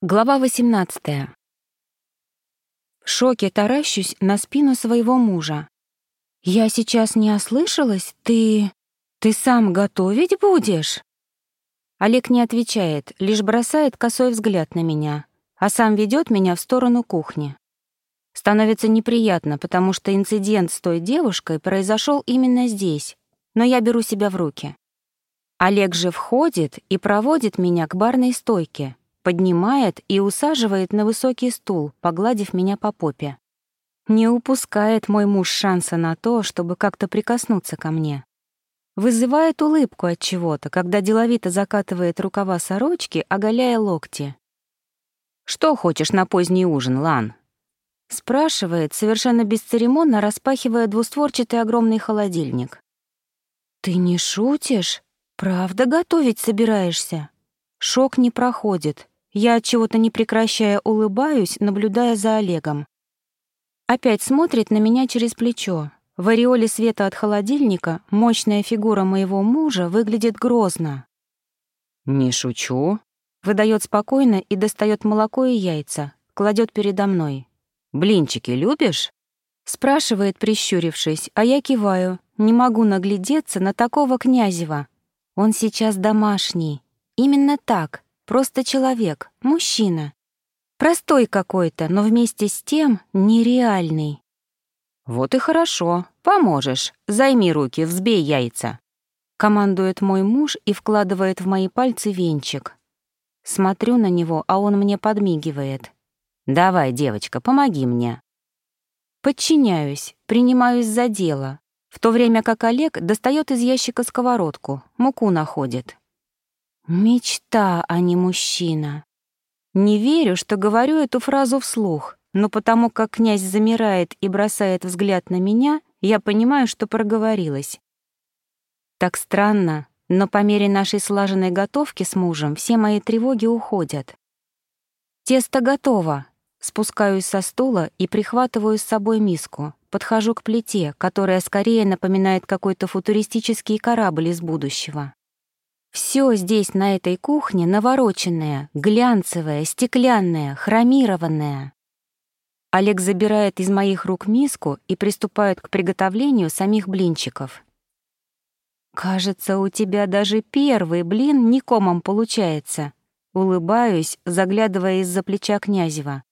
Глава 18. В шоке таращусь на спину своего мужа. «Я сейчас не ослышалась? Ты... ты сам готовить будешь?» Олег не отвечает, лишь бросает косой взгляд на меня, а сам ведет меня в сторону кухни. Становится неприятно, потому что инцидент с той девушкой произошел именно здесь, но я беру себя в руки. Олег же входит и проводит меня к барной стойке, поднимает и усаживает на высокий стул, погладив меня по попе. Не упускает мой муж шанса на то, чтобы как-то прикоснуться ко мне. Вызывает улыбку от чего-то, когда деловито закатывает рукава сорочки, оголяя локти. «Что хочешь на поздний ужин, Лан?» Спрашивает, совершенно бесцеремонно распахивая двустворчатый огромный холодильник. «Ты не шутишь? Правда готовить собираешься?» Шок не проходит. Я от чего-то не прекращая улыбаюсь, наблюдая за Олегом. Опять смотрит на меня через плечо. В ореоле света от холодильника мощная фигура моего мужа выглядит грозно. «Не шучу», — выдает спокойно и достает молоко и яйца, кладет передо мной. «Блинчики любишь?» Спрашивает, прищурившись, а я киваю. Не могу наглядеться на такого князева. Он сейчас домашний. Именно так, Просто человек, мужчина. Простой какой-то, но вместе с тем нереальный. «Вот и хорошо, поможешь. Займи руки, взбей яйца». Командует мой муж и вкладывает в мои пальцы венчик. Смотрю на него, а он мне подмигивает. «Давай, девочка, помоги мне». Подчиняюсь, принимаюсь за дело, в то время как Олег достает из ящика сковородку, муку находит. Мечта, а не мужчина. Не верю, что говорю эту фразу вслух, но потому как князь замирает и бросает взгляд на меня, я понимаю, что проговорилась. Так странно, но по мере нашей слаженной готовки с мужем все мои тревоги уходят. Тесто готово. Спускаюсь со стула и прихватываю с собой миску. Подхожу к плите, которая скорее напоминает какой-то футуристический корабль из будущего. Все здесь, на этой кухне, навороченное, глянцевое, стеклянное, хромированное. Олег забирает из моих рук миску и приступает к приготовлению самих блинчиков. «Кажется, у тебя даже первый блин не комом получается», Улыбаюсь, заглядывая из-за плеча Князева.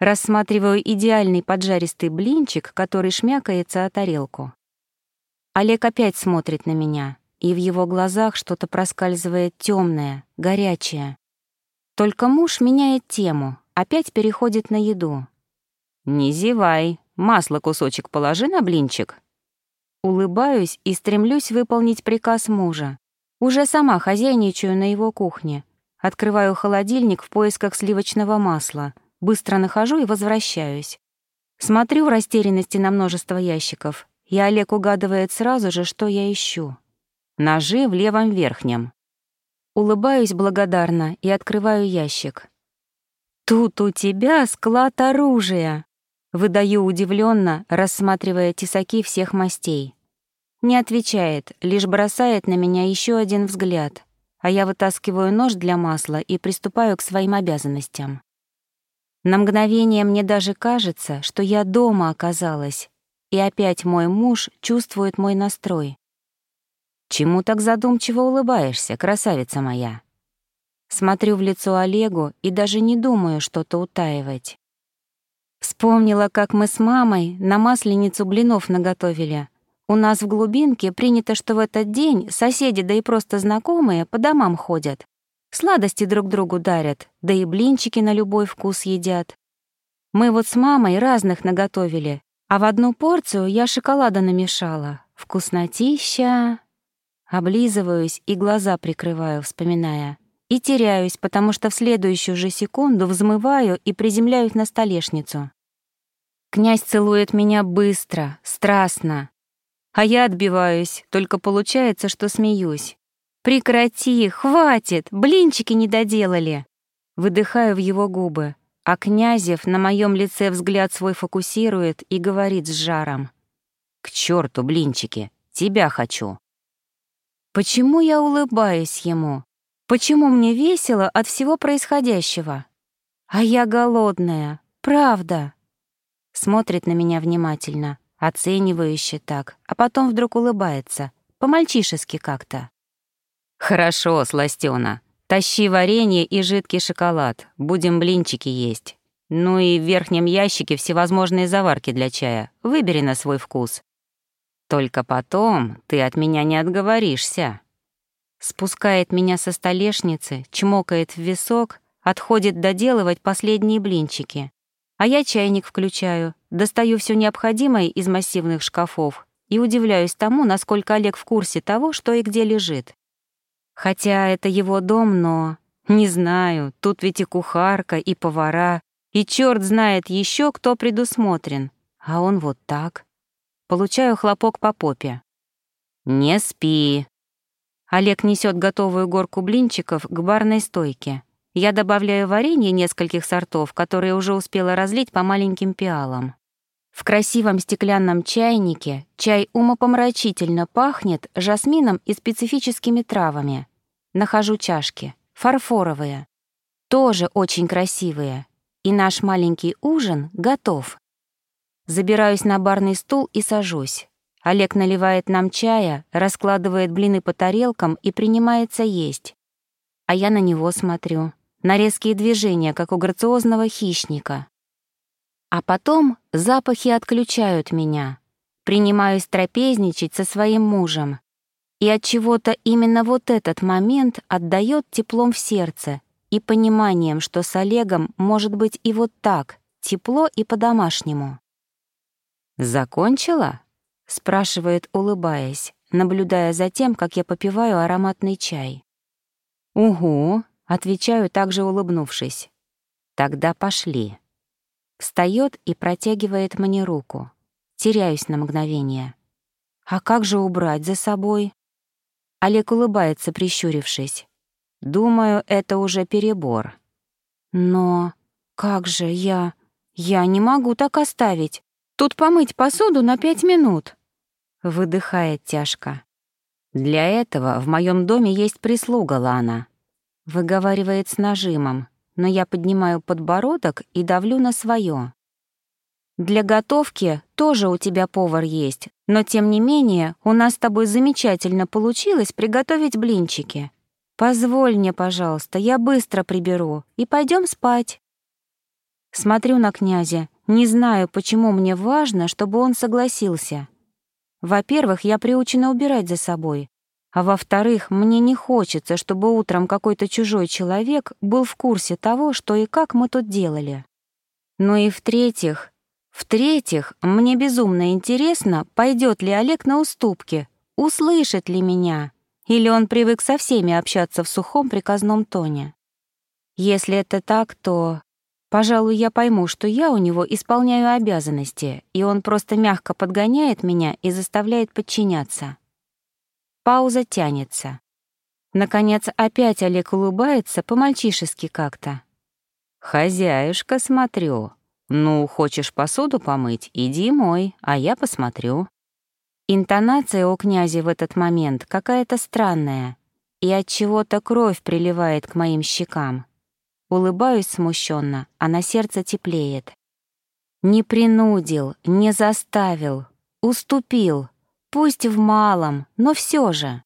Рассматриваю идеальный поджаристый блинчик, который шмякается о тарелку. Олег опять смотрит на меня и в его глазах что-то проскальзывает темное, горячее. Только муж меняет тему, опять переходит на еду. «Не зевай, масло кусочек положи на блинчик». Улыбаюсь и стремлюсь выполнить приказ мужа. Уже сама хозяйничаю на его кухне. Открываю холодильник в поисках сливочного масла. Быстро нахожу и возвращаюсь. Смотрю в растерянности на множество ящиков, и Олег угадывает сразу же, что я ищу. Ножи в левом верхнем. Улыбаюсь благодарно и открываю ящик. «Тут у тебя склад оружия!» Выдаю удивленно, рассматривая тесаки всех мастей. Не отвечает, лишь бросает на меня еще один взгляд, а я вытаскиваю нож для масла и приступаю к своим обязанностям. На мгновение мне даже кажется, что я дома оказалась, и опять мой муж чувствует мой настрой. Чему так задумчиво улыбаешься, красавица моя? Смотрю в лицо Олегу и даже не думаю что-то утаивать. Вспомнила, как мы с мамой на масленицу блинов наготовили. У нас в глубинке принято, что в этот день соседи, да и просто знакомые, по домам ходят. Сладости друг другу дарят, да и блинчики на любой вкус едят. Мы вот с мамой разных наготовили, а в одну порцию я шоколада намешала. Вкуснотища. Облизываюсь и глаза прикрываю, вспоминая. И теряюсь, потому что в следующую же секунду взмываю и приземляюсь на столешницу. Князь целует меня быстро, страстно. А я отбиваюсь, только получается, что смеюсь. «Прекрати, хватит, блинчики не доделали!» Выдыхаю в его губы, а Князев на моем лице взгляд свой фокусирует и говорит с жаром. «К черту блинчики, тебя хочу!» Почему я улыбаюсь ему? Почему мне весело от всего происходящего? А я голодная, правда. Смотрит на меня внимательно, оценивающе так, а потом вдруг улыбается, по-мальчишески как-то. «Хорошо, сластёна. Тащи варенье и жидкий шоколад. Будем блинчики есть. Ну и в верхнем ящике всевозможные заварки для чая. Выбери на свой вкус. Только потом ты от меня не отговоришься». Спускает меня со столешницы, чмокает в висок, отходит доделывать последние блинчики. А я чайник включаю, достаю все необходимое из массивных шкафов и удивляюсь тому, насколько Олег в курсе того, что и где лежит. Хотя это его дом, но... Не знаю, тут ведь и кухарка, и повара, и черт знает еще, кто предусмотрен. А он вот так. Получаю хлопок по попе. «Не спи». Олег несет готовую горку блинчиков к барной стойке. Я добавляю варенье нескольких сортов, которые уже успела разлить по маленьким пиалам. В красивом стеклянном чайнике чай умопомрачительно пахнет жасмином и специфическими травами. Нахожу чашки, фарфоровые, тоже очень красивые, и наш маленький ужин готов. Забираюсь на барный стул и сажусь. Олег наливает нам чая, раскладывает блины по тарелкам и принимается есть. А я на него смотрю, на резкие движения, как у грациозного хищника. А потом запахи отключают меня. Принимаюсь трапезничать со своим мужем. И от чего-то именно вот этот момент отдает теплом в сердце, и пониманием, что с Олегом может быть и вот так, тепло и по-домашнему. «Закончила?» — спрашивает, улыбаясь, наблюдая за тем, как я попиваю ароматный чай. «Угу», — отвечаю, также улыбнувшись. «Тогда пошли». Встает и протягивает мне руку. Теряюсь на мгновение. «А как же убрать за собой?» Олег улыбается, прищурившись. Думаю, это уже перебор. Но как же я... Я не могу так оставить. Тут помыть посуду на пять минут. Выдыхает тяжко. Для этого в моем доме есть прислуга, Лана. Выговаривает с нажимом, но я поднимаю подбородок и давлю на свое. Для готовки тоже у тебя повар есть, но тем не менее у нас с тобой замечательно получилось приготовить блинчики. «Позволь мне, пожалуйста, я быстро приберу, и пойдем спать». Смотрю на князя, не знаю, почему мне важно, чтобы он согласился. Во-первых, я приучена убирать за собой, а во-вторых, мне не хочется, чтобы утром какой-то чужой человек был в курсе того, что и как мы тут делали. Ну и в-третьих, в-третьих, мне безумно интересно, пойдет ли Олег на уступки, услышит ли меня. Или он привык со всеми общаться в сухом приказном тоне? Если это так, то, пожалуй, я пойму, что я у него исполняю обязанности, и он просто мягко подгоняет меня и заставляет подчиняться. Пауза тянется. Наконец, опять Олег улыбается по-мальчишески как-то. «Хозяюшка, смотрю. Ну, хочешь посуду помыть? Иди мой, а я посмотрю». Интонация у князя в этот момент какая-то странная, и от чего-то кровь приливает к моим щекам. Улыбаюсь смущенно, а на сердце теплеет. Не принудил, не заставил, уступил, пусть в малом, но все же.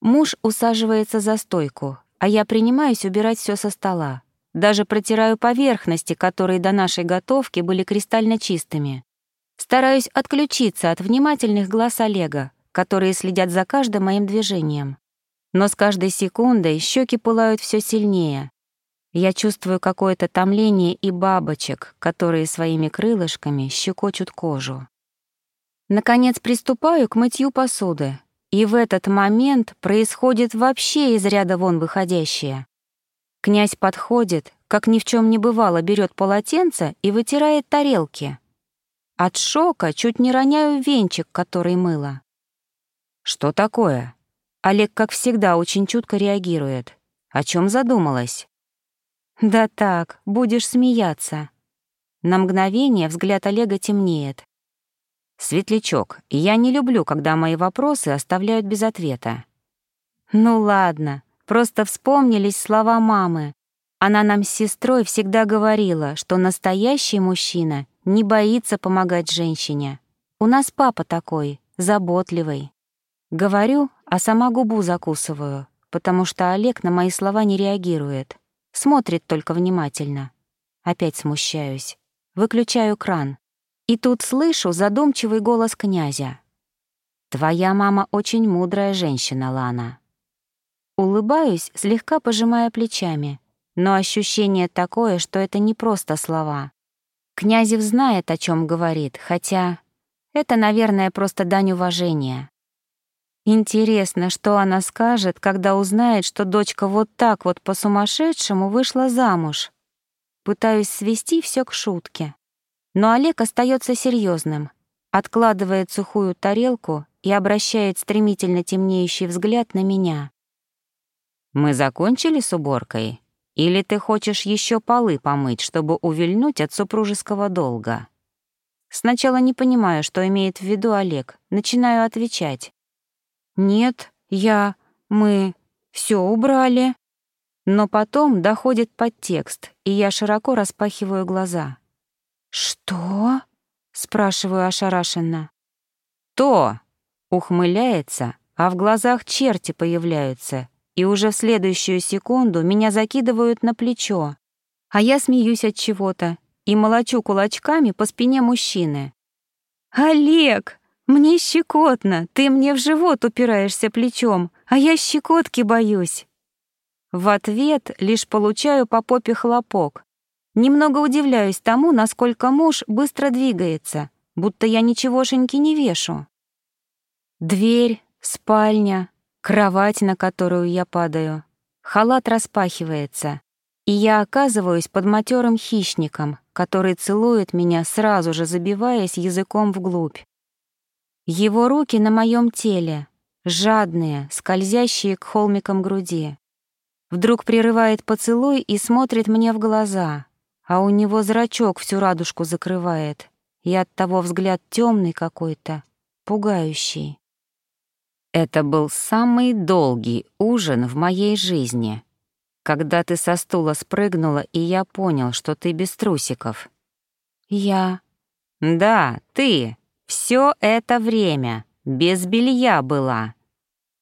Муж усаживается за стойку, а я принимаюсь убирать все со стола. Даже протираю поверхности, которые до нашей готовки были кристально чистыми. Стараюсь отключиться от внимательных глаз Олега, которые следят за каждым моим движением. Но с каждой секундой щеки пылают все сильнее. Я чувствую какое-то томление и бабочек, которые своими крылышками щекочут кожу. Наконец приступаю к мытью посуды, и в этот момент происходит вообще из ряда вон выходящее. Князь подходит, как ни в чем не бывало, берет полотенце и вытирает тарелки. От шока чуть не роняю венчик, который мыла. «Что такое?» Олег, как всегда, очень чутко реагирует. О чем задумалась? «Да так, будешь смеяться». На мгновение взгляд Олега темнеет. «Светлячок, я не люблю, когда мои вопросы оставляют без ответа». «Ну ладно, просто вспомнились слова мамы. Она нам с сестрой всегда говорила, что настоящий мужчина не боится помогать женщине. У нас папа такой, заботливый. Говорю, а сама губу закусываю, потому что Олег на мои слова не реагирует. Смотрит только внимательно. Опять смущаюсь. Выключаю кран. И тут слышу задумчивый голос князя. «Твоя мама очень мудрая женщина, Лана». Улыбаюсь, слегка пожимая плечами, но ощущение такое, что это не просто слова. Князев знает, о чем говорит, хотя это, наверное, просто дань уважения. Интересно, что она скажет, когда узнает, что дочка вот так вот по-сумасшедшему вышла замуж. Пытаюсь свести все к шутке. Но Олег остается серьезным, откладывает сухую тарелку и обращает стремительно темнеющий взгляд на меня. «Мы закончили с уборкой? Или ты хочешь еще полы помыть, чтобы увильнуть от супружеского долга?» Сначала не понимаю, что имеет в виду Олег, начинаю отвечать. «Нет, я... мы... все убрали». Но потом доходит подтекст, и я широко распахиваю глаза. «Что?» — спрашиваю ошарашенно. «То!» — ухмыляется, а в глазах черти появляются, и уже в следующую секунду меня закидывают на плечо, а я смеюсь от чего-то и молочу кулачками по спине мужчины. «Олег, мне щекотно, ты мне в живот упираешься плечом, а я щекотки боюсь». В ответ лишь получаю по попе хлопок, Немного удивляюсь тому, насколько муж быстро двигается, будто я ничегошеньки не вешу. Дверь, спальня, кровать, на которую я падаю. Халат распахивается, и я оказываюсь под матерым хищником, который целует меня, сразу же забиваясь языком вглубь. Его руки на моем теле, жадные, скользящие к холмикам груди. Вдруг прерывает поцелуй и смотрит мне в глаза, а у него зрачок всю радужку закрывает, и от того взгляд темный какой-то, пугающий. Это был самый долгий ужин в моей жизни, когда ты со стула спрыгнула, и я понял, что ты без трусиков. Я... Да, ты. Все это время без белья была.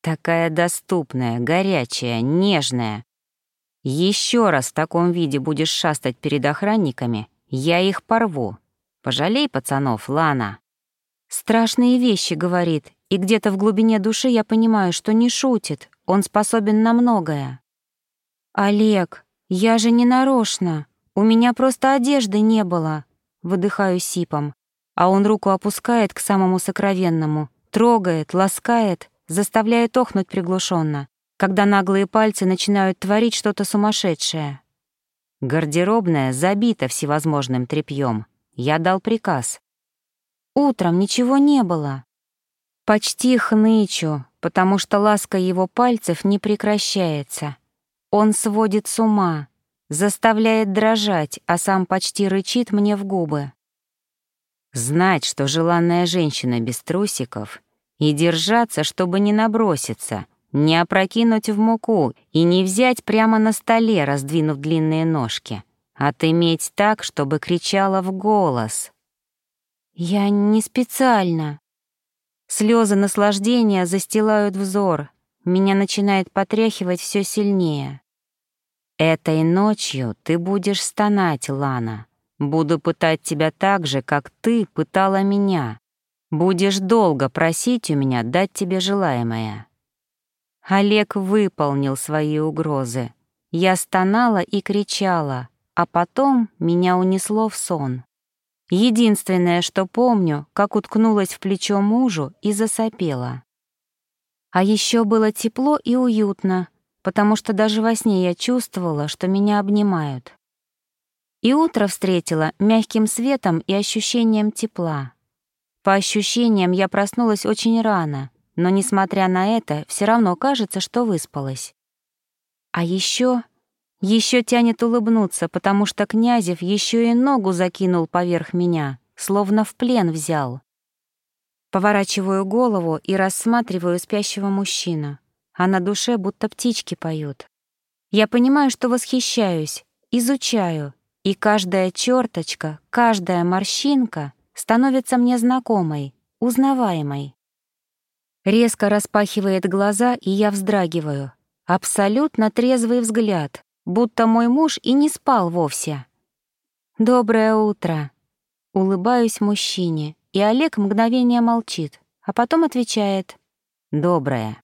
Такая доступная, горячая, нежная, еще раз в таком виде будешь шастать перед охранниками, я их порву. Пожалей пацанов, Лана. Страшные вещи, говорит, и где-то в глубине души я понимаю, что не шутит, он способен на многое. Олег, я же не нарочно, у меня просто одежды не было, выдыхаю сипом, а он руку опускает к самому сокровенному, трогает, ласкает, заставляет охнуть приглушенно когда наглые пальцы начинают творить что-то сумасшедшее. Гардеробная забита всевозможным тряпьем. Я дал приказ. Утром ничего не было. Почти хнычу, потому что ласка его пальцев не прекращается. Он сводит с ума, заставляет дрожать, а сам почти рычит мне в губы. Знать, что желанная женщина без трусиков, и держаться, чтобы не наброситься, не опрокинуть в муку и не взять прямо на столе, раздвинув длинные ножки, а отыметь так, чтобы кричала в голос. «Я не специально». Слезы наслаждения застилают взор, меня начинает потряхивать все сильнее. «Этой ночью ты будешь стонать, Лана. Буду пытать тебя так же, как ты пытала меня. Будешь долго просить у меня дать тебе желаемое». Олег выполнил свои угрозы. Я стонала и кричала, а потом меня унесло в сон. Единственное, что помню, как уткнулась в плечо мужу и засопела. А еще было тепло и уютно, потому что даже во сне я чувствовала, что меня обнимают. И утро встретила мягким светом и ощущением тепла. По ощущениям я проснулась очень рано, но, несмотря на это, все равно кажется, что выспалась. А еще, еще тянет улыбнуться, потому что Князев еще и ногу закинул поверх меня, словно в плен взял. Поворачиваю голову и рассматриваю спящего мужчину, а на душе будто птички поют. Я понимаю, что восхищаюсь, изучаю, и каждая черточка, каждая морщинка становится мне знакомой, узнаваемой. Резко распахивает глаза, и я вздрагиваю. Абсолютно трезвый взгляд, будто мой муж и не спал вовсе. «Доброе утро!» Улыбаюсь мужчине, и Олег мгновение молчит, а потом отвечает «Доброе».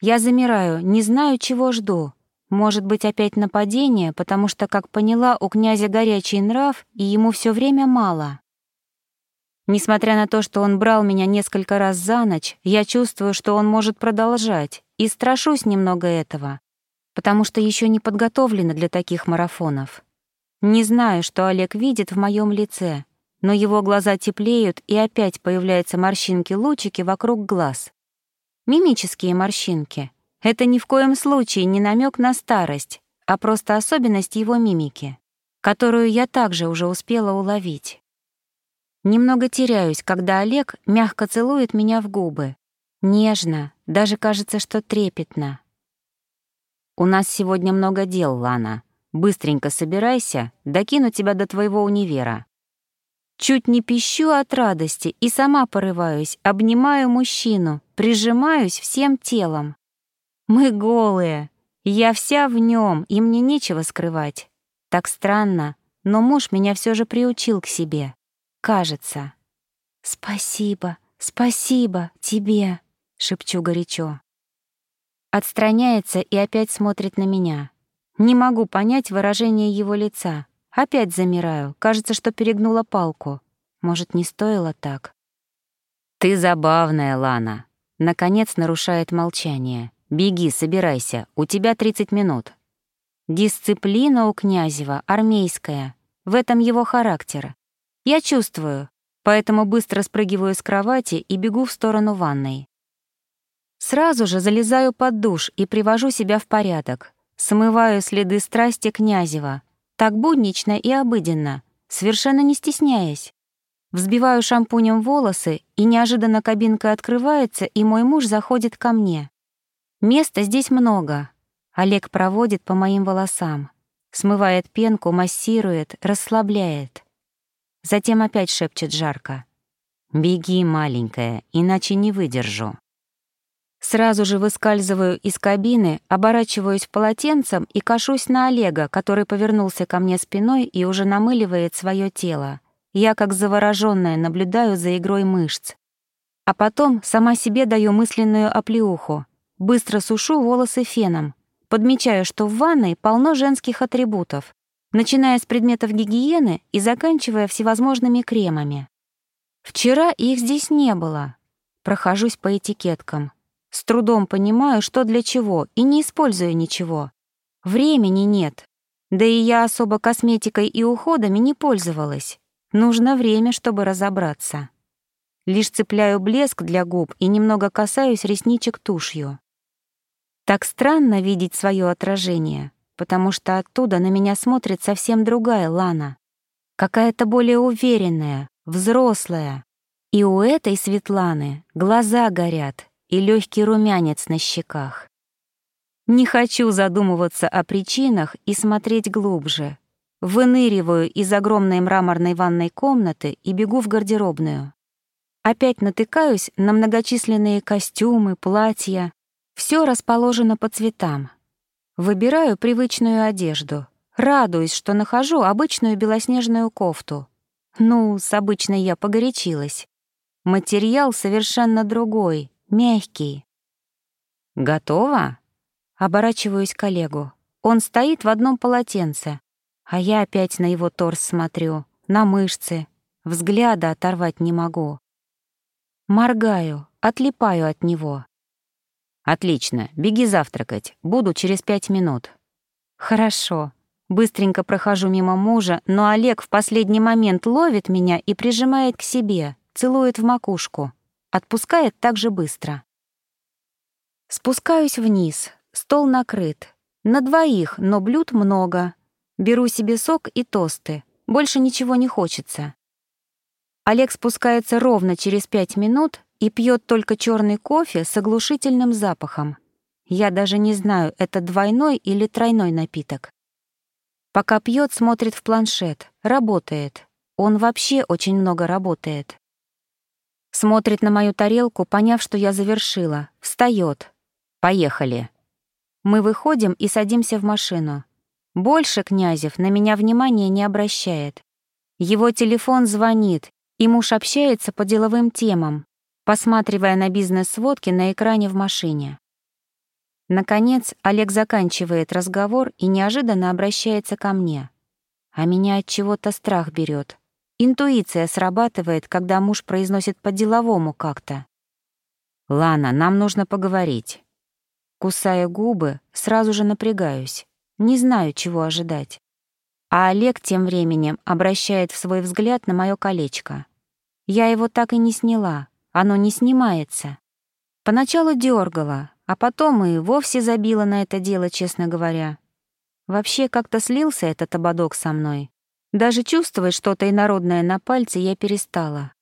Я замираю, не знаю, чего жду. Может быть, опять нападение, потому что, как поняла, у князя горячий нрав, и ему все время мало. Несмотря на то, что он брал меня несколько раз за ночь, я чувствую, что он может продолжать, и страшусь немного этого, потому что еще не подготовлена для таких марафонов. Не знаю, что Олег видит в моем лице, но его глаза теплеют, и опять появляются морщинки-лучики вокруг глаз. Мимические морщинки — это ни в коем случае не намек на старость, а просто особенность его мимики, которую я также уже успела уловить. Немного теряюсь, когда Олег мягко целует меня в губы. Нежно, даже кажется, что трепетно. «У нас сегодня много дел, Лана. Быстренько собирайся, докину тебя до твоего универа». Чуть не пищу от радости и сама порываюсь, обнимаю мужчину, прижимаюсь всем телом. Мы голые, я вся в нем, и мне нечего скрывать. Так странно, но муж меня все же приучил к себе кажется. «Спасибо, спасибо тебе», — шепчу горячо. Отстраняется и опять смотрит на меня. Не могу понять выражение его лица. Опять замираю. Кажется, что перегнула палку. Может, не стоило так? «Ты забавная, Лана», — наконец нарушает молчание. «Беги, собирайся, у тебя 30 минут». Дисциплина у Князева армейская. В этом его характер. Я чувствую, поэтому быстро спрыгиваю с кровати и бегу в сторону ванной. Сразу же залезаю под душ и привожу себя в порядок. Смываю следы страсти Князева. Так буднично и обыденно, совершенно не стесняясь. Взбиваю шампунем волосы, и неожиданно кабинка открывается, и мой муж заходит ко мне. Места здесь много. Олег проводит по моим волосам. Смывает пенку, массирует, расслабляет. Затем опять шепчет жарко. «Беги, маленькая, иначе не выдержу». Сразу же выскальзываю из кабины, оборачиваюсь полотенцем и кашусь на Олега, который повернулся ко мне спиной и уже намыливает свое тело. Я, как заворожённая, наблюдаю за игрой мышц. А потом сама себе даю мысленную оплеуху. Быстро сушу волосы феном. Подмечаю, что в ванной полно женских атрибутов начиная с предметов гигиены и заканчивая всевозможными кремами. Вчера их здесь не было. Прохожусь по этикеткам. С трудом понимаю, что для чего, и не использую ничего. Времени нет. Да и я особо косметикой и уходами не пользовалась. Нужно время, чтобы разобраться. Лишь цепляю блеск для губ и немного касаюсь ресничек тушью. Так странно видеть свое отражение потому что оттуда на меня смотрит совсем другая Лана. Какая-то более уверенная, взрослая. И у этой Светланы глаза горят и легкий румянец на щеках. Не хочу задумываться о причинах и смотреть глубже. Выныриваю из огромной мраморной ванной комнаты и бегу в гардеробную. Опять натыкаюсь на многочисленные костюмы, платья. Все расположено по цветам, Выбираю привычную одежду. Радуюсь, что нахожу обычную белоснежную кофту. Ну, с обычной я погорячилась. Материал совершенно другой, мягкий. «Готово?» Оборачиваюсь к коллегу. Он стоит в одном полотенце, а я опять на его торс смотрю, на мышцы. Взгляда оторвать не могу. Моргаю, отлипаю от него. «Отлично, беги завтракать, буду через пять минут». «Хорошо». Быстренько прохожу мимо мужа, но Олег в последний момент ловит меня и прижимает к себе, целует в макушку. Отпускает так же быстро. Спускаюсь вниз, стол накрыт. На двоих, но блюд много. Беру себе сок и тосты. Больше ничего не хочется. Олег спускается ровно через пять минут и пьет только черный кофе с оглушительным запахом. Я даже не знаю, это двойной или тройной напиток. Пока пьет, смотрит в планшет, работает. Он вообще очень много работает. Смотрит на мою тарелку, поняв, что я завершила, встает. Поехали. Мы выходим и садимся в машину. Больше Князев на меня внимания не обращает. Его телефон звонит, и муж общается по деловым темам, посматривая на бизнес-сводки на экране в машине. Наконец, Олег заканчивает разговор и неожиданно обращается ко мне. А меня от чего-то страх берет. Интуиция срабатывает, когда муж произносит по-деловому как-то. «Лана, нам нужно поговорить». Кусая губы, сразу же напрягаюсь. Не знаю, чего ожидать. А Олег тем временем обращает в свой взгляд на мое колечко. Я его так и не сняла, оно не снимается. Поначалу дергала, а потом и вовсе забила на это дело, честно говоря. Вообще как-то слился этот ободок со мной. Даже чувствовать что-то инородное на пальце я перестала.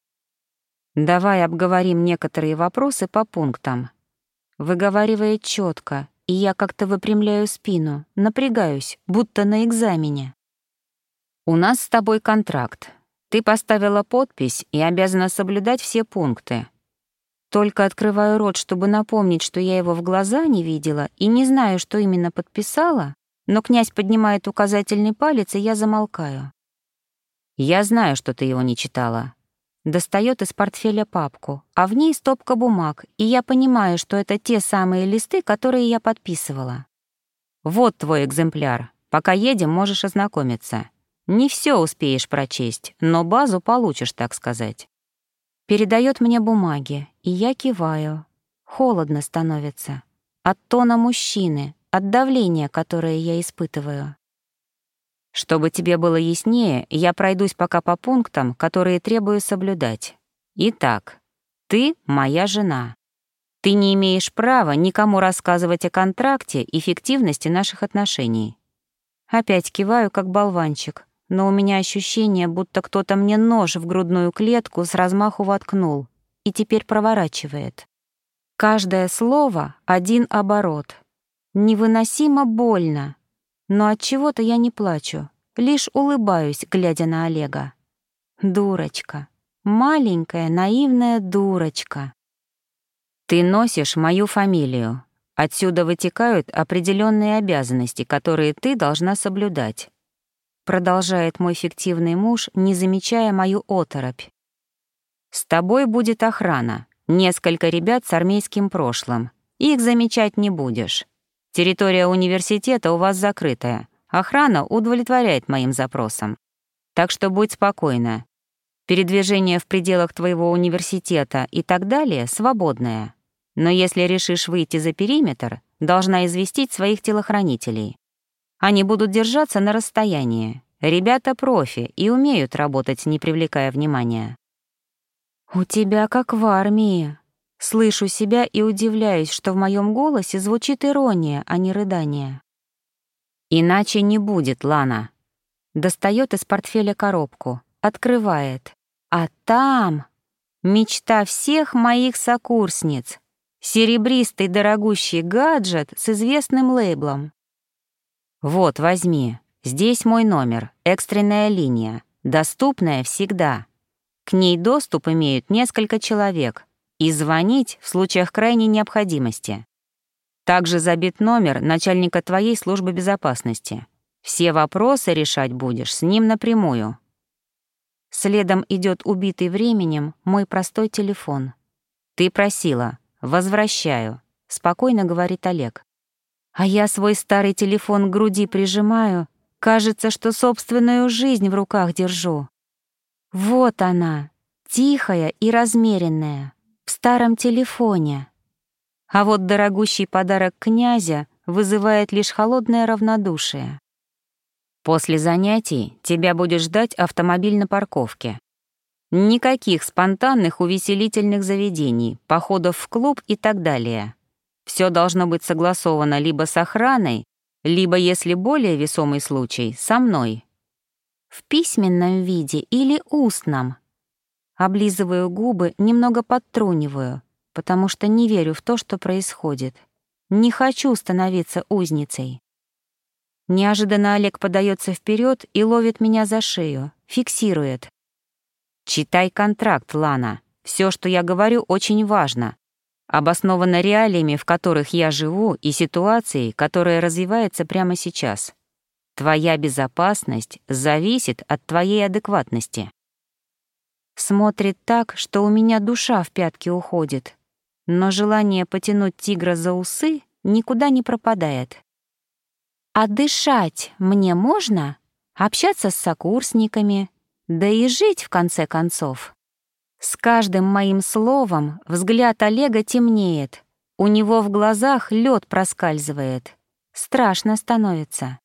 Давай обговорим некоторые вопросы по пунктам. Выговаривает четко, и я как-то выпрямляю спину, напрягаюсь, будто на экзамене. У нас с тобой контракт. Ты поставила подпись и обязана соблюдать все пункты. Только открываю рот, чтобы напомнить, что я его в глаза не видела и не знаю, что именно подписала, но князь поднимает указательный палец, и я замолкаю. «Я знаю, что ты его не читала». Достает из портфеля папку, а в ней стопка бумаг, и я понимаю, что это те самые листы, которые я подписывала. «Вот твой экземпляр. Пока едем, можешь ознакомиться. Не все успеешь прочесть, но базу получишь, так сказать». Передает мне бумаги, и я киваю. Холодно становится. От тона мужчины, от давления, которое я испытываю. Чтобы тебе было яснее, я пройдусь пока по пунктам, которые требую соблюдать. Итак, ты моя жена. Ты не имеешь права никому рассказывать о контракте и фиктивности наших отношений. Опять киваю, как болванчик, но у меня ощущение, будто кто-то мне нож в грудную клетку с размаху воткнул и теперь проворачивает. Каждое слово — один оборот. Невыносимо больно, но от чего-то я не плачу, лишь улыбаюсь, глядя на Олега. Дурочка, маленькая наивная дурочка. Ты носишь мою фамилию. Отсюда вытекают определенные обязанности, которые ты должна соблюдать продолжает мой фиктивный муж, не замечая мою оторопь. С тобой будет охрана, несколько ребят с армейским прошлым. Их замечать не будешь. Территория университета у вас закрытая. Охрана удовлетворяет моим запросам. Так что будь спокойна. Передвижение в пределах твоего университета и так далее свободное. Но если решишь выйти за периметр, должна известить своих телохранителей. Они будут держаться на расстоянии. Ребята профи и умеют работать, не привлекая внимания. «У тебя как в армии». Слышу себя и удивляюсь, что в моем голосе звучит ирония, а не рыдание. «Иначе не будет, Лана». Достает из портфеля коробку, открывает. А там мечта всех моих сокурсниц. Серебристый дорогущий гаджет с известным лейблом. «Вот, возьми. Здесь мой номер, экстренная линия, доступная всегда. К ней доступ имеют несколько человек, и звонить в случаях крайней необходимости. Также забит номер начальника твоей службы безопасности. Все вопросы решать будешь с ним напрямую». Следом идет убитый временем мой простой телефон. «Ты просила. Возвращаю», — спокойно говорит Олег. А я свой старый телефон к груди прижимаю, кажется, что собственную жизнь в руках держу. Вот она, тихая и размеренная, в старом телефоне. А вот дорогущий подарок князя вызывает лишь холодное равнодушие. После занятий тебя будет ждать автомобиль на парковке. Никаких спонтанных увеселительных заведений, походов в клуб и так далее. Все должно быть согласовано либо с охраной, либо, если более весомый случай, со мной. В письменном виде или устном. Облизываю губы, немного подтруниваю, потому что не верю в то, что происходит. Не хочу становиться узницей. Неожиданно Олег подается вперед и ловит меня за шею, фиксирует. «Читай контракт, Лана. Все, что я говорю, очень важно. Обосновано реалиями, в которых я живу, и ситуацией, которая развивается прямо сейчас. Твоя безопасность зависит от твоей адекватности». Смотрит так, что у меня душа в пятки уходит, но желание потянуть тигра за усы никуда не пропадает. А дышать мне можно? Общаться с сокурсниками? Да и жить, в конце концов. С каждым моим словом взгляд Олега темнеет. У него в глазах лед проскальзывает. Страшно становится.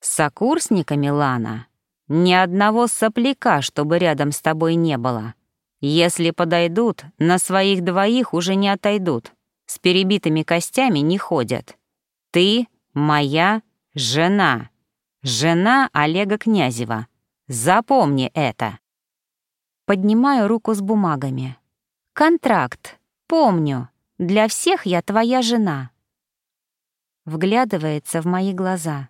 Сокурсниками, Лана, ни одного сопляка, чтобы рядом с тобой не было. Если подойдут, на своих двоих уже не отойдут. С перебитыми костями не ходят. Ты моя жена. Жена Олега Князева. Запомни это. Поднимаю руку с бумагами. Контракт. Помню. Для всех я твоя жена. Вглядывается в мои глаза.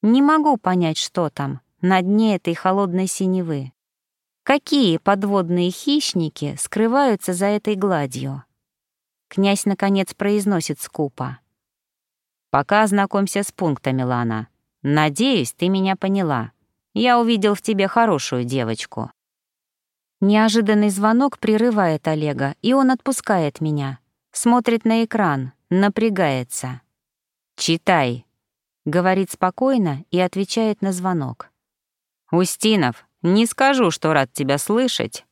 Не могу понять, что там, на дне этой холодной синевы. Какие подводные хищники скрываются за этой гладью? Князь, наконец, произносит скупо. «Пока знакомься с пунктами, Лана. Надеюсь, ты меня поняла. Я увидел в тебе хорошую девочку». Неожиданный звонок прерывает Олега, и он отпускает меня. Смотрит на экран, напрягается. «Читай», — говорит спокойно и отвечает на звонок. «Устинов, не скажу, что рад тебя слышать».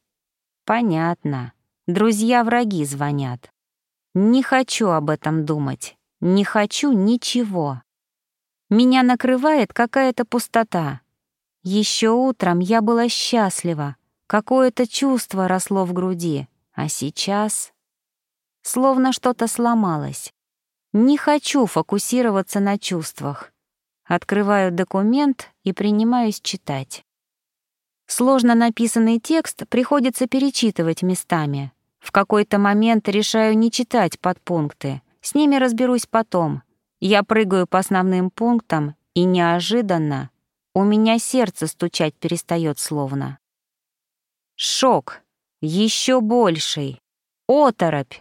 «Понятно. Друзья-враги звонят. Не хочу об этом думать, не хочу ничего. Меня накрывает какая-то пустота. Еще утром я была счастлива, какое-то чувство росло в груди, а сейчас... Словно что-то сломалось. Не хочу фокусироваться на чувствах. Открываю документ и принимаюсь читать. Сложно написанный текст приходится перечитывать местами, в какой-то момент решаю не читать подпункты. С ними разберусь потом. Я прыгаю по основным пунктам, и неожиданно у меня сердце стучать перестает словно. Шок. Еще больший. Оторопь.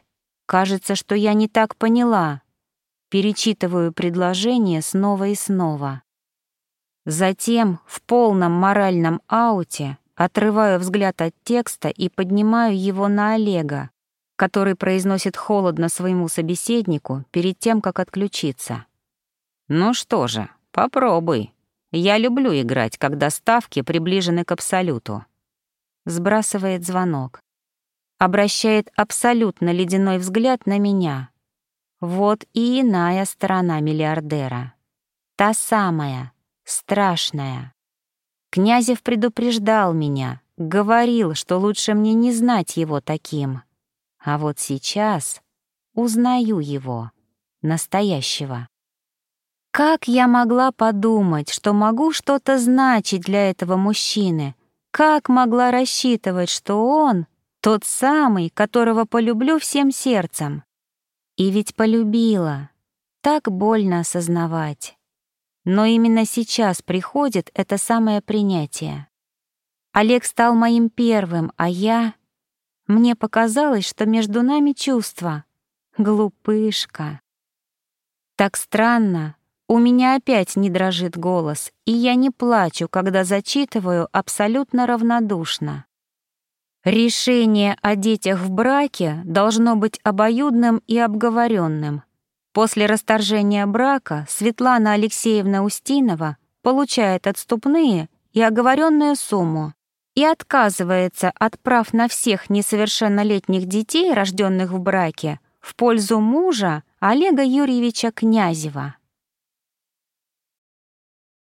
Кажется, что я не так поняла. Перечитываю предложение снова и снова. Затем в полном моральном ауте Отрываю взгляд от текста и поднимаю его на Олега, который произносит холодно своему собеседнику перед тем, как отключиться. «Ну что же, попробуй. Я люблю играть, когда ставки приближены к абсолюту». Сбрасывает звонок. Обращает абсолютно ледяной взгляд на меня. Вот и иная сторона миллиардера. Та самая, страшная. Князев предупреждал меня, говорил, что лучше мне не знать его таким. А вот сейчас узнаю его, настоящего. Как я могла подумать, что могу что-то значить для этого мужчины? Как могла рассчитывать, что он тот самый, которого полюблю всем сердцем? И ведь полюбила. Так больно осознавать. Но именно сейчас приходит это самое принятие. Олег стал моим первым, а я... Мне показалось, что между нами чувства. Глупышка. Так странно. У меня опять не дрожит голос, и я не плачу, когда зачитываю абсолютно равнодушно. Решение о детях в браке должно быть обоюдным и обговоренным, После расторжения брака Светлана Алексеевна Устинова получает отступные и оговоренную сумму и отказывается от прав на всех несовершеннолетних детей, рожденных в браке, в пользу мужа Олега Юрьевича Князева.